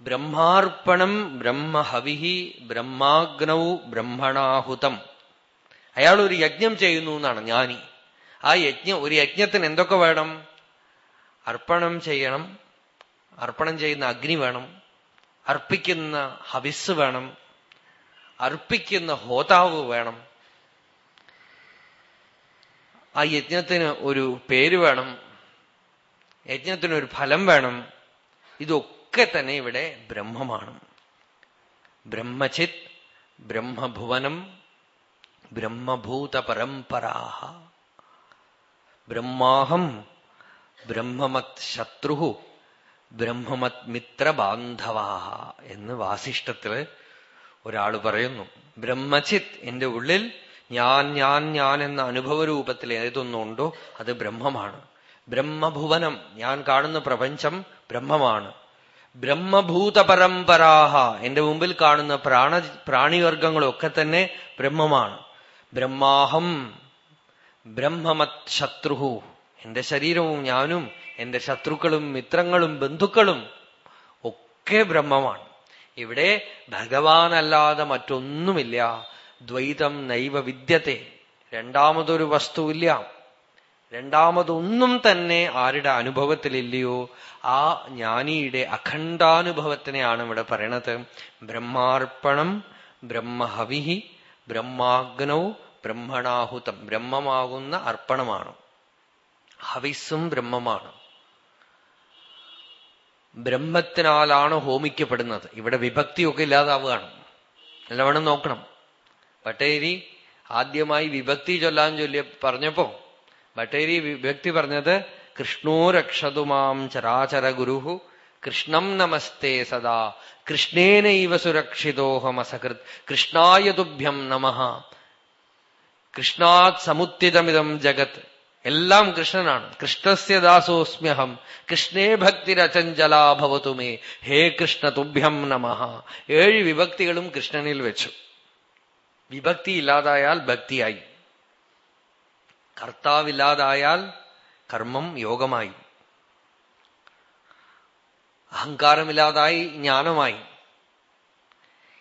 ബ്രഹ്മാർപ്പണം ബ്രഹ്മഹവിഹി ബ്രഹ്മാഗ്നൗ ബ്രഹ്മണാഹുതം. അയാൾ ഒരു യജ്ഞം ചെയ്യുന്നു എന്നാണ് ജ്ഞാനി. ആ യജ്ഞം ഒരു യജ്ഞത്തിന് എന്തൊക്കെ വേണം? അർപ്പണം ചെയ്യണം. അർപ്പണം ചെയ്യുന്ന അഗ്നി വേണം. അർപ്പിക്കുന്ന ഹവിസ് വേണം. അർപ്പിക്കുന്ന ഹോതാവ് വേണം. ആ യജ്ഞത്തിന് ഒരു പേര് വേണം. യജ്ഞത്തിന് ഒരു ഫലം വേണം. ഇതൊക്കെ തന്നെ ഇവിടെ ബ്രഹ്മമാണ്. ബ്രഹ്മചിത് ബ്രഹ്മഭുവനം ബ്രഹ്മഭൂത പരമ്പരാഹ ബ്രഹ്മാഹം ബ്രഹ്മമത് ശത്രുഹു ബ്രഹ്മമത് മിത്രബാന്ധവാഹ എന്ന് വാസിഷ്ടത്തിൽ ഒരാൾ പറയുന്നു. ബ്രഹ്മചിത് എന്റെ ഉള്ളിൽ ഞാൻ ഞാൻ ഞാൻ എന്ന അനുഭവ രൂപത്തിൽ ഏതൊന്നുണ്ടോ അത് ബ്രഹ്മമാണ്. ബ്രഹ്മഭുവനം ഞാൻ കാണുന്ന പ്രപഞ്ചം ബ്രഹ്മമാണ്. ബ്രഹ്മഭൂത പരമ്പരാഹ എന്റെ മുമ്പിൽ കാണുന്ന പ്രാണ പ്രാണിവർഗങ്ങളൊക്കെ തന്നെ ബ്രഹ്മമാണ്. ബ്രഹ്മാഹം ബ്രഹ്മമത് ശത്രുഹു എന്റെ ശരീരവും ഞാനും എന്റെ ശത്രുക്കളും മിത്രങ്ങളും ബന്ധുക്കളും ഒക്കെ ബ്രഹ്മമാണ്. ഇവിടെ ഭഗവാനല്ലാതെ മറ്റൊന്നുമില്ല. ദ്വൈതം നൈവ വിദ്യത്തെ. രണ്ടാമതൊരു വസ്തുവില്ല. രണ്ടാമതൊന്നും തന്നെ ആരുടെ അനുഭവത്തിലില്ലയോ. ആ ജ്ഞാനിയുടെ അഖണ്ഡാനുഭവത്തിനെയാണ് ഇവിടെ പറയണത്. ബ്രഹ്മാർപ്പണം ബ്രഹ്മഹവിഹി ബ്രഹ്മാഗ്നൗ ബ്രഹ്മണാഹുതം ബ്രഹ്മമാകുന്ന അർപ്പണമാണ്. ഹവിസ്സും ബ്രഹ്മമാണ്. ബ്രഹ്മത്തിനാലാണ് ഹോമിക്കപ്പെടുന്നത്. ഇവിടെ വിഭക്തിയൊക്കെ ഇല്ലാതാവുകയാണ്. നല്ലവണ്ണം നോക്കണം. ബട്ടേരി ആദ്യമായി വിഭക്തി ചൊല്ലാൻ ചൊല്ലിയ പറഞ്ഞപ്പോ ഭട്ടേരി വിഭക്തി പറഞ്ഞത് കൃഷ്ണോ രക്ഷതുമാം ചരാചര ഗുരുഹു കൃഷ്ണം നമസ്തേ സദാ കൃഷ്ണേനൈവ സുരക്ഷിതോഹമസകൃത് കൃഷ്ണായ തുഭ്യം നമ കൃഷ്ണാത് സമുത്തിതമിതം ജഗത്ത് എല്ലാം കൃഷ്ണനാണ്. കൃഷ്ണസ്യ ദാസോസ്മ്യഹം. കൃഷ്ണേ ഭക്തിരചഞ്ചലാഭവതുമേ ഹേ കൃഷ്ണ തുഭ്യം നമ ഏഴ് വിഭക്തികളും കൃഷ്ണനിൽ വെച്ചു. വിഭക്തി ഇല്ലാതായാൽ ഭക്തിയായി. കർത്താവില്ലാതായാൽ കർമ്മം യോഗമായി. അഹങ്കാരമില്ലാതായി ജ്ഞാനമായി.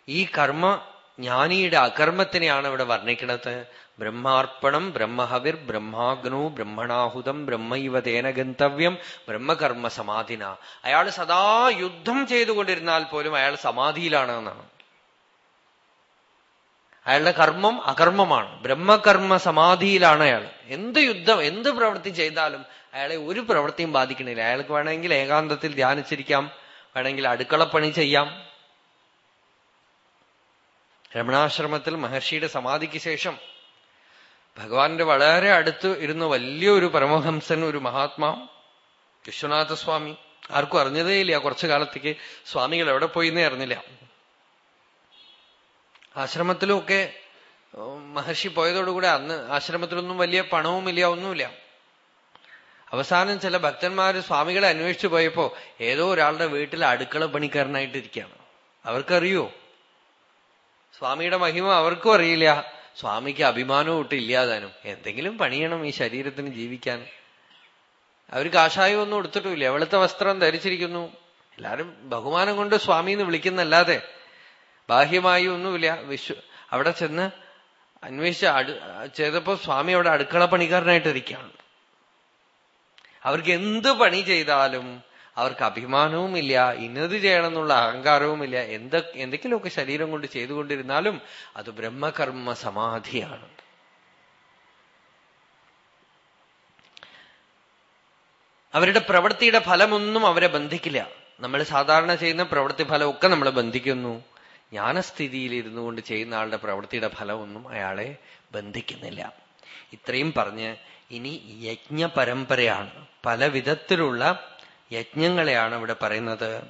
ഈ കർമ്മ ജ്ഞാനിയുടെ അകർമ്മത്തിനെയാണ് ഇവിടെ വർണിക്കുന്നത്. ബ്രഹ്മാർപ്പണം ബ്രഹ്മഹവിർ ബ്രഹ്മാഗ്നോ ബ്രഹ്മണാഹുതം ബ്രഹ്മൈവ തേന ഗന്തവ്യം ബ്രഹ്മകർമ്മ സമാധിന അയാൾ സദാ യുദ്ധം ചെയ്തുകൊണ്ടിരുന്നാൽ പോലും അയാൾ സമാധിയിലാണ് എന്നാണ് അയാളുടെ കർമ്മം അകർമ്മമാണ്. ബ്രഹ്മകർമ്മ സമാധിയിലാണ് അയാൾ. എന്ത് യുദ്ധം എന്ത് പ്രവൃത്തി ചെയ്താലും അയാളെ ഒരു പ്രവൃത്തിയും ബാധിക്കണില്ല. അയാൾക്ക് വേണമെങ്കിൽ ഏകാന്തത്തിൽ ധ്യാനിച്ചിരിക്കാം. വേണമെങ്കിൽ അടുക്കളപ്പണി ചെയ്യാം. രമണാശ്രമത്തിൽ മഹർഷിയുടെ സമാധിക്ക് ശേഷം ഭഗവാന്റെ വളരെ അടുത്ത് ഇരുന്ന വലിയൊരു പരമഹംസൻ ഒരു മഹാത്മാ വിശ്വനാഥ സ്വാമി. ആർക്കും അറിഞ്ഞതേ ഇല്ല കുറച്ചു കാലത്തേക്ക് സ്വാമികൾ എവിടെ പോയിന്നേ അറിഞ്ഞില്ല. ആശ്രമത്തിലുമൊക്കെ മഹർഷി പോയതോടുകൂടെ അന്ന് ആശ്രമത്തിലൊന്നും വലിയ പണവുമില്ല ഒന്നുമില്ല. അവസാനം ചില ഭക്തന്മാര് സ്വാമികളെ അന്വേഷിച്ചു പോയപ്പോ ഏതോ ഒരാളുടെ വീട്ടിൽ അടുക്കള പണിക്കാരനായിട്ടിരിക്കുകയാണ്. അവർക്കറിയോ? സ്വാമിയുടെ മഹിമ അവർക്കും അറിയില്ല. സ്വാമിക്ക് അഭിമാനവും ഇട്ട് ഇല്ലാതാനും. എന്തെങ്കിലും പണിയണം ഈ ശരീരത്തിന് ജീവിക്കാൻ. അവർ കാഷായം ഒന്നും എടുത്തിട്ടുമില്ല വെളുത്ത വസ്ത്രം ധരിച്ചിരിക്കുന്നു. എല്ലാരും ബഹുമാനം കൊണ്ട് സ്വാമി എന്ന് വിളിക്കുന്നല്ലാതെ ബാഹ്യമായി ഒന്നുമില്ല. വിശ്വ അവിടെ ചെന്ന് അന്വേഷിച്ച് അടു ചെയ്തപ്പോ സ്വാമി അവിടെ അടുക്കള പണിക്കാരനായിട്ട് ഇരിക്കുകയാണ് അവർക്ക് എന്ത് പണി ചെയ്താലും അവർക്ക് അഭിമാനവും ഇല്ല ഇന്നത് ചെയ്യണമെന്നുള്ള അഹങ്കാരവുമില്ല എന്തൊക്കെ എന്തെങ്കിലുമൊക്കെ ശരീരം കൊണ്ട് ചെയ്തുകൊണ്ടിരുന്നാലും അത് ബ്രഹ്മകർമ്മ സമാധിയാണ്. അവരുടെ പ്രവൃത്തിയുടെ ഫലമൊന്നും അവരെ ബന്ധിക്കില്ല. നമ്മൾ സാധാരണ ചെയ്യുന്ന പ്രവൃത്തി ഫലമൊക്കെ നമ്മളെ ബന്ധിക്കുന്നു. ജ്ഞാനസ്ഥിതിയിൽ ഇരുന്നു കൊണ്ട് ചെയ്യുന്ന ആളുടെ പ്രവൃത്തിയുടെ ഫലമൊന്നും അയാളെ ബന്ധിക്കുന്നില്ല. ഇത്രയും പറഞ്ഞ് ഇനി യജ്ഞ പരമ്പരയാണ് പല വിധത്തിലുള്ള യജ്ഞങ്ങളെയാണ് ഇവിടെ പറയുന്നത്.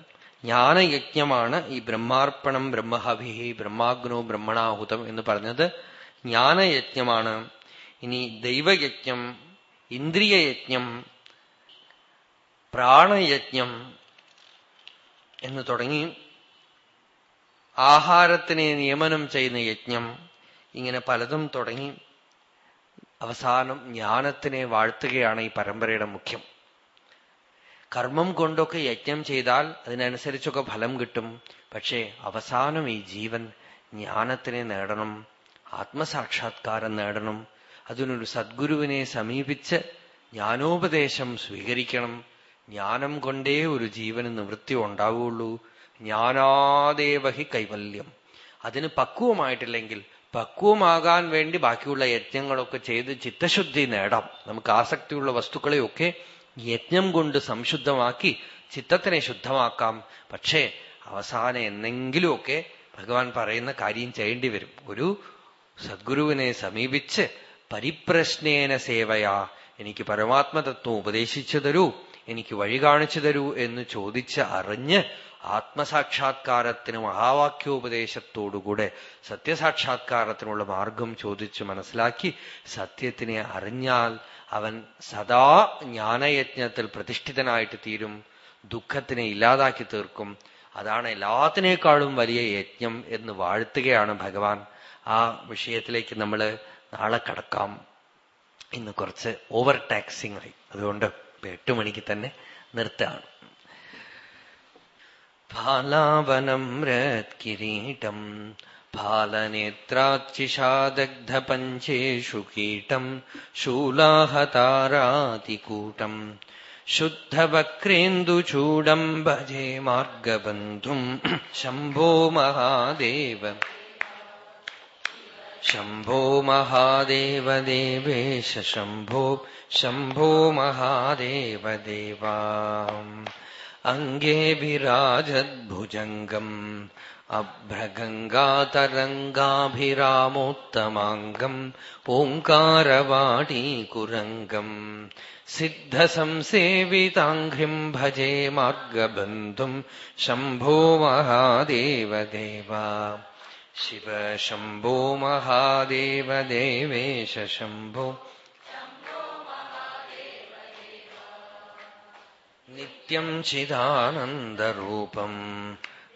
ജ്ഞാനയജ്ഞമാണ് ഈ ബ്രഹ്മാർപ്പണം ബ്രഹ്മഹവിഹി ബ്രഹ്മാഗ്നോ ബ്രഹ്മണാഹുതം എന്ന് പറഞ്ഞത്. ജ്ഞാനയജ്ഞമാണ്. ഇനി ദൈവയജ്ഞം ഇന്ദ്രിയയജ്ഞം പ്രാണയജ്ഞം എന്ന് തുടങ്ങി ആഹാരത്തിനെ നിയമനം ചെയ്യുന്ന യജ്ഞം ഇങ്ങനെ പലതും തുടങ്ങി. അവസാനം ജ്ഞാനത്തിനെ വാഴ്ത്തുകയാണ് ഈ പരമ്പരയുടെ മുഖ്യം. കർമ്മം കൊണ്ടൊക്കെ യജ്ഞം ചെയ്താൽ അതിനനുസരിച്ചൊക്കെ ഫലം കിട്ടും. പക്ഷേ അവസാനം ഈ ജീവൻ ജ്ഞാനത്തിനെ നേടണം ആത്മസാക്ഷാത്കാരം നേടണം. അതിനൊരു സദ്ഗുരുവിനെ സമീപിച്ച് ജ്ഞാനോപദേശം സ്വീകരിക്കണം. ജ്ഞാനം കൊണ്ടേ ഒരു ജീവന് നിവൃത്തി ഉണ്ടാവുകയുള്ളൂ. ജ്ഞാനാദേവഹി കൈവല്യം. അതിന് പക്വമായിട്ടില്ലെങ്കിൽ പക്വമാകാൻ വേണ്ടി ബാക്കിയുള്ള യജ്ഞങ്ങളൊക്കെ ചെയ്ത് ചിത്തശുദ്ധി നേടാം. നമുക്ക് ആസക്തിയുള്ള വസ്തുക്കളെയൊക്കെ യജ്ഞം കൊണ്ട് സംശുദ്ധമാക്കി ചിത്തത്തിനെ ശുദ്ധമാക്കാം. പക്ഷേ അവസാനം എന്നെങ്കിലുമൊക്കെ ഭഗവാൻ പറയുന്ന കാര്യം ചെയ്യേണ്ടി വരും. ഒരു സദ്ഗുരുവിനെ സമീപിച്ച് പരിപ്രശ്നേന സേവയാ എനിക്ക് പരമാത്മതത്വം ഉപദേശിച്ചു തരൂ എനിക്ക് വഴി കാണിച്ചു തരൂ എന്ന് ചോദിച്ച് അറിഞ്ഞ് ആത്മസാക്ഷാത്കാരത്തിന് മഹാവാക്യോപദേശത്തോടുകൂടെ സത്യസാക്ഷാത്കാരത്തിനുള്ള മാർഗം ചോദിച്ച് മനസ്സിലാക്കി സത്യത്തിനെ അറിഞ്ഞാൽ അവൻ സദാ ജ്ഞാനയജ്ഞത്തിൽ പ്രതിഷ്ഠിതനായിട്ട് തീരും ദുഃഖത്തിനെ ഇല്ലാതാക്കി തീർക്കും. അതാണ് എല്ലാത്തിനേക്കാളും വലിയ യജ്ഞം എന്ന് വാഴ്ത്തുകയാണ് ഭഗവാൻ. ആ വിഷയത്തിലേക്ക് നമ്മൾ നാളെ കടക്കാം. ഇന്ന് കുറച്ച് ഓവർ ടാക്സിംഗ് ആയി അതുകൊണ്ട് എട്ട് മണിക്ക് തന്നെ നിർത്തുകയാണ്. ഫാലാവനം രത് കിരീടം फालनेत्राच्चिषादग्धपञ्चेषु कीटम् शूलाहतारातिकूटम् शुद्धवक्रेन्दुचूडम् भजे मार्गबन्धुम् शम्भो महादेव शम्भो महादेव देवेश शम्भो शम्भो महादेव देवा अङ्गे विराजद्भुजङ्गम् अभ्रगङ्गातरङ्गाभिरामोत्तमाङ्गम् ओङ्कारवाटीकुरङ्गम् सिद्धसंसेविताङ्घ्रिम् भजे मार्गबन्धुम् शम्भो महादेव देवा शिव शम्भो महादेव देवेश शम्भो नित्यम् चिदानन्दरूपम्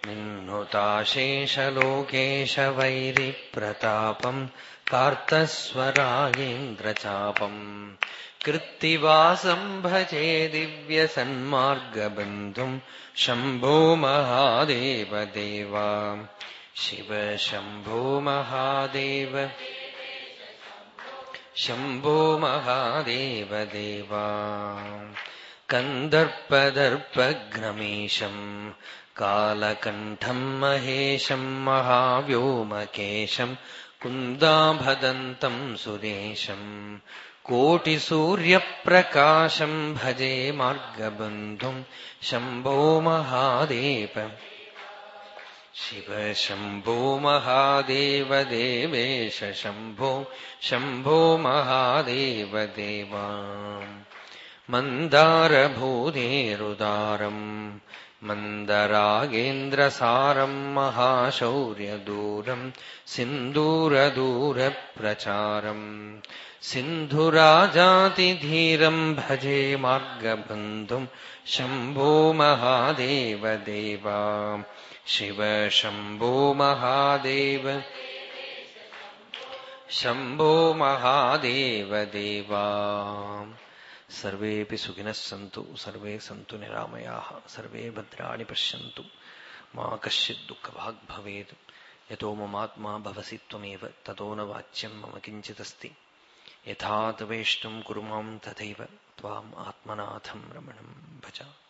निह्नुताशेषलोकेशवैरिप्रतापम् कार्तस्वरायेन्द्रचापम् कृत्तिवासम् भजे दिव्यसन्मार्गबन्धुम् शम्भो महादेव देवा शिव शम्भो महादेव शम्भो महादेव देवा कन्दर्पदर्पघ्नमीशम् कालकण्ठम् महेशम् महाव्योमकेशम् कुन्दाभदन्तम् सुरेशम् कोटिसूर्यप्रकाशम् भजे मार्गबन्धुम् शम्भो महादेव शिव शम्भो महादेव देवेश शम्भो शम्भो महादेव देवा मन्दारभूतेरुदारम् मन्दरागेन्द्रसारम् महाशौर्यदूरम् सिन्दूरदूरप्रचारम् सिन्धुराजातिधीरम् भजे मार्गबन्धुम् शम्भो महादेव देवा शिव शम्भो महादेव शम्भो महादेव സർവേപി സുഖിനഃ സന്തു സർവേ സന്തു നിരാമയാഹ സർവേ ഭദ്രാണി പശ്യന്തു മാ കശ്ചിത് ദുഃഖഭാഗ് ഭവേത് യഥോ മമാത്മാ ഭവസി ത്വമേവ തതോ ന വാച്യം മമ കിഞ്ചിതസ്തി യഥാ തവേഷ്ടം കുരു മാം തഥൈവ ത്വാം ആത്മനാഥം രമണം ഭജാമി.